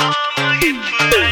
I'ma get put